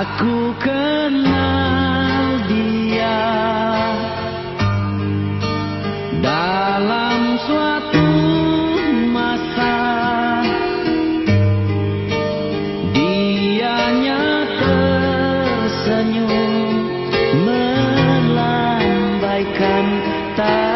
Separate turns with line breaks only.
Aku kenal dia dalam suatu masa dianya tersenyum melambaikan tangan.